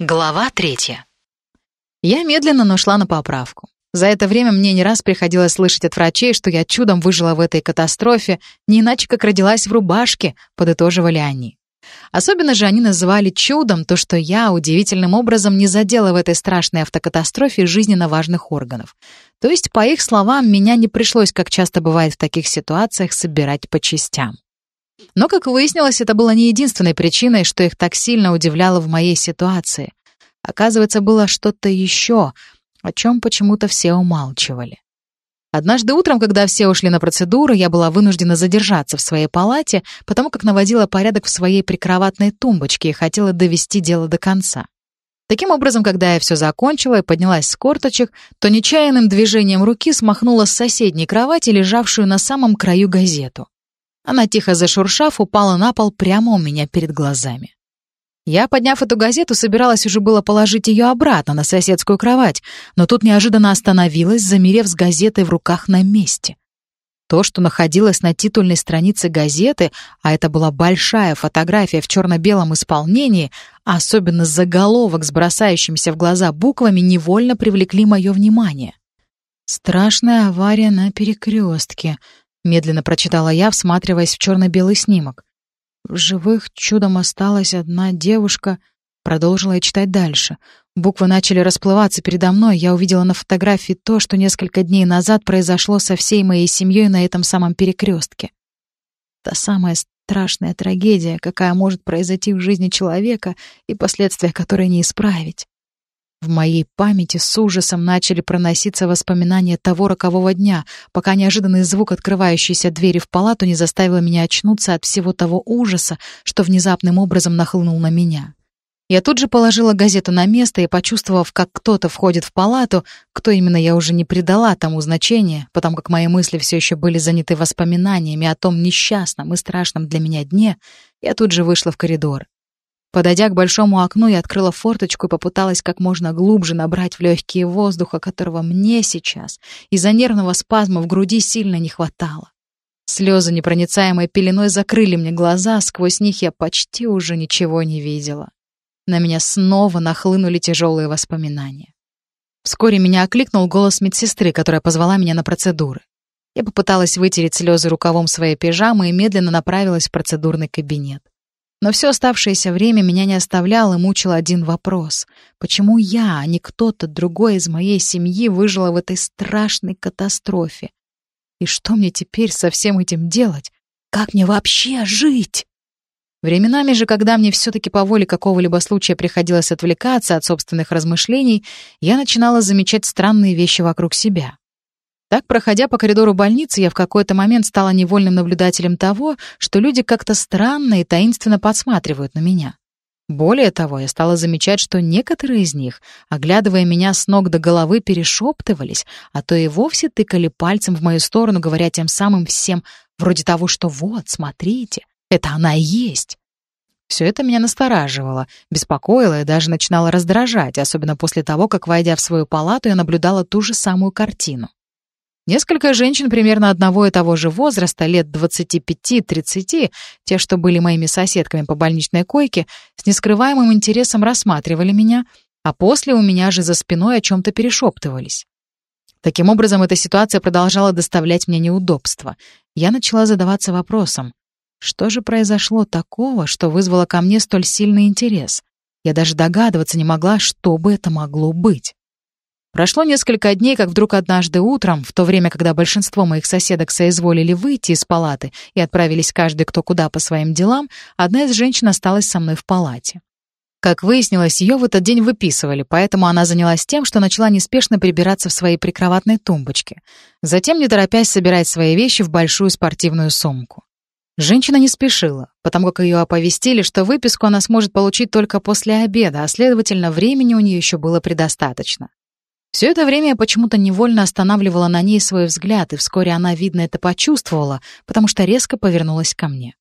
Глава третья. Я медленно, но шла на поправку. За это время мне не раз приходилось слышать от врачей, что я чудом выжила в этой катастрофе, не иначе как родилась в рубашке, подытоживали они. Особенно же они называли чудом то, что я удивительным образом не задела в этой страшной автокатастрофе жизненно важных органов. То есть, по их словам, меня не пришлось, как часто бывает в таких ситуациях, собирать по частям. Но, как выяснилось, это было не единственной причиной, что их так сильно удивляло в моей ситуации. Оказывается, было что-то еще, о чем почему-то все умалчивали. Однажды утром, когда все ушли на процедуру, я была вынуждена задержаться в своей палате, потому как наводила порядок в своей прикроватной тумбочке и хотела довести дело до конца. Таким образом, когда я все закончила и поднялась с корточек, то нечаянным движением руки смахнула с соседней кровати, лежавшую на самом краю газету. Она, тихо зашуршав, упала на пол прямо у меня перед глазами. Я, подняв эту газету, собиралась уже было положить ее обратно на соседскую кровать, но тут неожиданно остановилась, замерев с газетой в руках на месте. То, что находилось на титульной странице газеты, а это была большая фотография в черно-белом исполнении, особенно заголовок с бросающимися в глаза буквами, невольно привлекли мое внимание. «Страшная авария на перекрестке», Медленно прочитала я, всматриваясь в черно-белый снимок. В живых чудом осталась одна девушка. Продолжила я читать дальше. Буквы начали расплываться передо мной. Я увидела на фотографии то, что несколько дней назад произошло со всей моей семьей на этом самом перекрестке. Та самая страшная трагедия, какая может произойти в жизни человека и последствия которой не исправить. В моей памяти с ужасом начали проноситься воспоминания того рокового дня, пока неожиданный звук открывающейся двери в палату не заставил меня очнуться от всего того ужаса, что внезапным образом нахлынул на меня. Я тут же положила газету на место и, почувствовав, как кто-то входит в палату, кто именно я уже не придала тому значения, потому как мои мысли все еще были заняты воспоминаниями о том несчастном и страшном для меня дне, я тут же вышла в коридор. Подойдя к большому окну, я открыла форточку и попыталась как можно глубже набрать в легкие воздуха, которого мне сейчас из-за нервного спазма в груди сильно не хватало. Слезы непроницаемой пеленой закрыли мне глаза, сквозь них я почти уже ничего не видела. На меня снова нахлынули тяжелые воспоминания. Вскоре меня окликнул голос медсестры, которая позвала меня на процедуры. Я попыталась вытереть слезы рукавом своей пижамы и медленно направилась в процедурный кабинет. Но все оставшееся время меня не оставлял и мучил один вопрос. Почему я, а не кто-то другой из моей семьи выжила в этой страшной катастрофе? И что мне теперь со всем этим делать? Как мне вообще жить? Временами же, когда мне все-таки по воле какого-либо случая приходилось отвлекаться от собственных размышлений, я начинала замечать странные вещи вокруг себя. Так, проходя по коридору больницы, я в какой-то момент стала невольным наблюдателем того, что люди как-то странно и таинственно подсматривают на меня. Более того, я стала замечать, что некоторые из них, оглядывая меня с ног до головы, перешептывались, а то и вовсе тыкали пальцем в мою сторону, говоря тем самым всем вроде того, что «вот, смотрите, это она и есть». Все это меня настораживало, беспокоило и даже начинало раздражать, особенно после того, как, войдя в свою палату, я наблюдала ту же самую картину. Несколько женщин примерно одного и того же возраста, лет 25-30, те, что были моими соседками по больничной койке, с нескрываемым интересом рассматривали меня, а после у меня же за спиной о чем-то перешептывались. Таким образом, эта ситуация продолжала доставлять мне неудобства. Я начала задаваться вопросом, что же произошло такого, что вызвало ко мне столь сильный интерес? Я даже догадываться не могла, что бы это могло быть. Прошло несколько дней, как вдруг однажды утром, в то время, когда большинство моих соседок соизволили выйти из палаты и отправились каждый кто куда по своим делам, одна из женщин осталась со мной в палате. Как выяснилось, ее в этот день выписывали, поэтому она занялась тем, что начала неспешно прибираться в своей прикроватной тумбочке. Затем, не торопясь, собирать свои вещи в большую спортивную сумку. Женщина не спешила, потому как ее оповестили, что выписку она сможет получить только после обеда, а, следовательно, времени у нее еще было предостаточно. Все это время я почему-то невольно останавливала на ней свой взгляд, и вскоре она, видно, это почувствовала, потому что резко повернулась ко мне.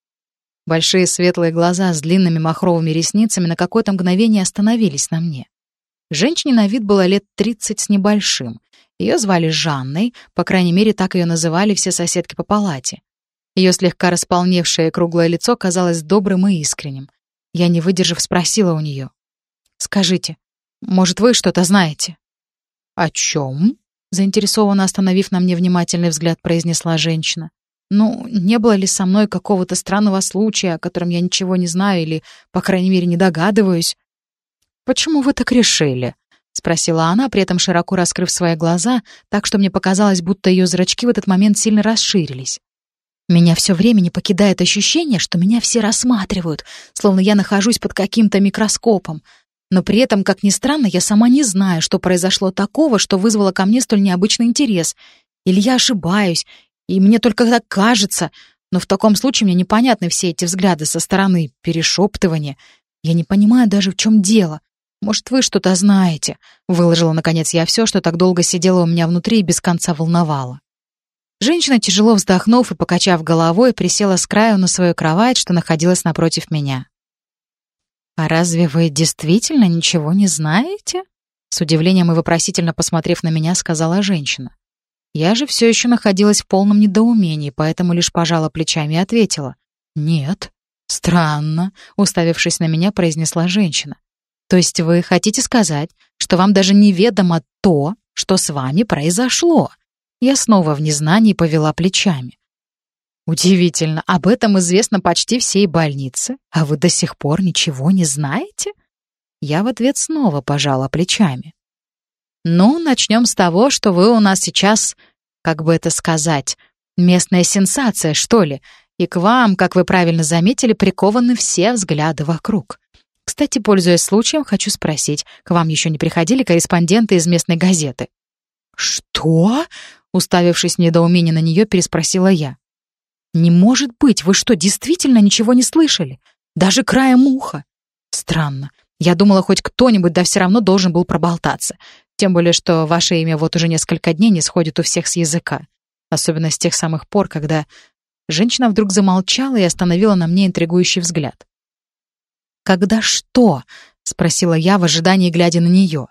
Большие светлые глаза с длинными махровыми ресницами на какое-то мгновение остановились на мне. Женщине на вид было лет тридцать с небольшим. Ее звали Жанной, по крайней мере, так ее называли все соседки по палате. Ее слегка располневшее круглое лицо казалось добрым и искренним. Я, не выдержав, спросила у нее. Скажите, может, вы что-то знаете?» «О чем?» — заинтересованно остановив на мне внимательный взгляд, произнесла женщина. «Ну, не было ли со мной какого-то странного случая, о котором я ничего не знаю или, по крайней мере, не догадываюсь?» «Почему вы так решили?» — спросила она, при этом широко раскрыв свои глаза, так что мне показалось, будто ее зрачки в этот момент сильно расширились. Меня все время не покидает ощущение, что меня все рассматривают, словно я нахожусь под каким-то микроскопом. Но при этом, как ни странно, я сама не знаю, что произошло такого, что вызвало ко мне столь необычный интерес. Или я ошибаюсь, и мне только так кажется. Но в таком случае мне непонятны все эти взгляды со стороны, перешептывания. Я не понимаю даже, в чем дело. Может, вы что-то знаете?» Выложила, наконец, я все, что так долго сидело у меня внутри и без конца волновало. Женщина, тяжело вздохнув и покачав головой, присела с краю на свою кровать, что находилась напротив меня. «А разве вы действительно ничего не знаете?» С удивлением и вопросительно посмотрев на меня, сказала женщина. Я же все еще находилась в полном недоумении, поэтому лишь пожала плечами и ответила. «Нет». «Странно», — уставившись на меня, произнесла женщина. «То есть вы хотите сказать, что вам даже неведомо то, что с вами произошло?» Я снова в незнании повела плечами. Удивительно, об этом известно почти всей больнице, а вы до сих пор ничего не знаете? Я в ответ снова пожала плечами. Ну, начнем с того, что вы у нас сейчас, как бы это сказать, местная сенсация, что ли, и к вам, как вы правильно заметили, прикованы все взгляды вокруг. Кстати, пользуясь случаем, хочу спросить, к вам еще не приходили корреспонденты из местной газеты? «Что?» Уставившись в недоумении на нее, переспросила я. «Не может быть! Вы что, действительно ничего не слышали? Даже краем уха?» «Странно. Я думала, хоть кто-нибудь, да все равно должен был проболтаться. Тем более, что ваше имя вот уже несколько дней не сходит у всех с языка. Особенно с тех самых пор, когда...» Женщина вдруг замолчала и остановила на мне интригующий взгляд. «Когда что?» — спросила я в ожидании, глядя на нее.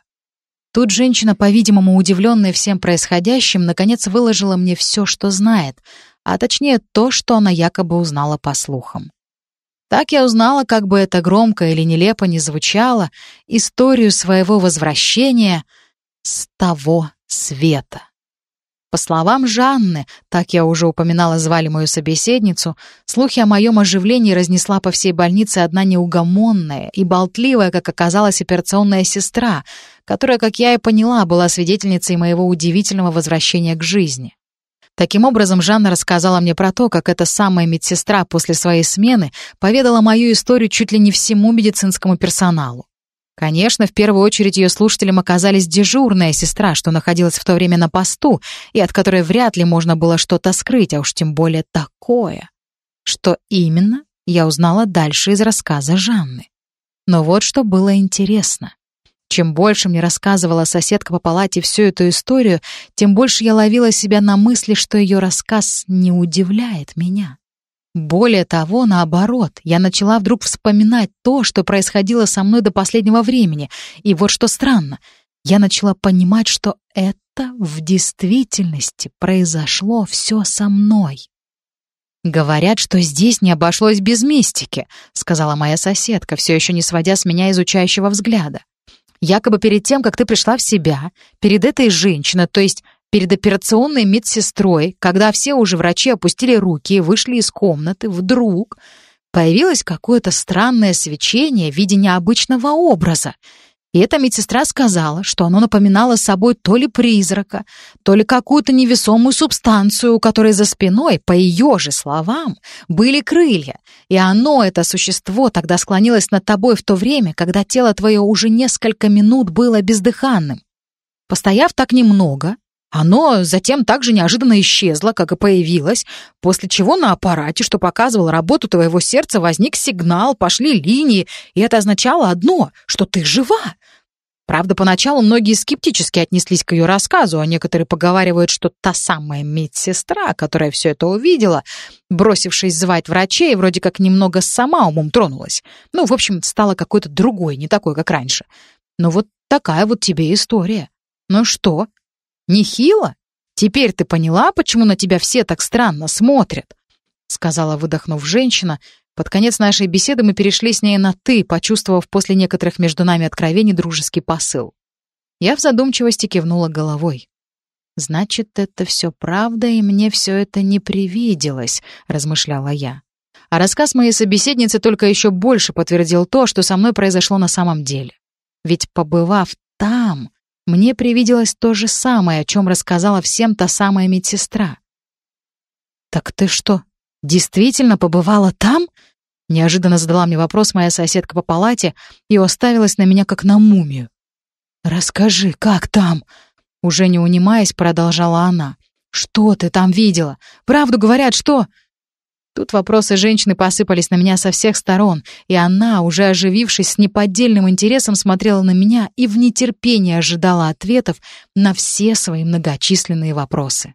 Тут женщина, по-видимому, удивленная всем происходящим, наконец выложила мне все, что знает, а точнее то, что она якобы узнала по слухам. Так я узнала, как бы это громко или нелепо не звучало, историю своего возвращения с того света. По словам Жанны, так я уже упоминала, звали мою собеседницу, слухи о моем оживлении разнесла по всей больнице одна неугомонная и болтливая, как оказалась, операционная сестра, которая, как я и поняла, была свидетельницей моего удивительного возвращения к жизни. Таким образом, Жанна рассказала мне про то, как эта самая медсестра после своей смены поведала мою историю чуть ли не всему медицинскому персоналу. Конечно, в первую очередь ее слушателем оказались дежурная сестра, что находилась в то время на посту, и от которой вряд ли можно было что-то скрыть, а уж тем более такое. Что именно, я узнала дальше из рассказа Жанны. Но вот что было интересно. Чем больше мне рассказывала соседка по палате всю эту историю, тем больше я ловила себя на мысли, что ее рассказ не удивляет меня. Более того, наоборот, я начала вдруг вспоминать то, что происходило со мной до последнего времени. И вот что странно, я начала понимать, что это в действительности произошло все со мной. «Говорят, что здесь не обошлось без мистики», — сказала моя соседка, все еще не сводя с меня изучающего взгляда. «Якобы перед тем, как ты пришла в себя, перед этой женщиной, то есть Перед операционной медсестрой, когда все уже врачи опустили руки и вышли из комнаты, вдруг появилось какое-то странное свечение в виде необычного образа. И эта медсестра сказала, что оно напоминало собой то ли призрака, то ли какую-то невесомую субстанцию, у которой за спиной, по ее же словам, были крылья. И оно, это существо, тогда склонилось над тобой в то время, когда тело твое уже несколько минут было бездыханным. Постояв так немного, оно затем также неожиданно исчезло, как и появилось, после чего на аппарате, что показывал работу твоего сердца, возник сигнал, пошли линии, и это означало одно, что ты жива. Правда, поначалу многие скептически отнеслись к ее рассказу, а некоторые поговаривают, что та самая медсестра, которая все это увидела, бросившись звать врачей, вроде как немного сама умом тронулась. Ну, в общем, стала какой-то другой, не такой, как раньше. Но вот такая вот тебе история. Ну что, Нехило? Теперь ты поняла, почему на тебя все так странно смотрят?» Сказала, выдохнув женщина, Под конец нашей беседы мы перешли с ней на «ты», почувствовав после некоторых между нами откровений дружеский посыл. Я в задумчивости кивнула головой. «Значит, это все правда, и мне все это не привиделось», — размышляла я. А рассказ моей собеседницы только еще больше подтвердил то, что со мной произошло на самом деле. Ведь, побывав там, мне привиделось то же самое, о чем рассказала всем та самая медсестра. «Так ты что, действительно побывала там?» Неожиданно задала мне вопрос моя соседка по палате и уставилась на меня как на мумию. «Расскажи, как там?» Уже не унимаясь, продолжала она. «Что ты там видела? Правду говорят, что...» Тут вопросы женщины посыпались на меня со всех сторон, и она, уже оживившись с неподдельным интересом, смотрела на меня и в нетерпении ожидала ответов на все свои многочисленные вопросы.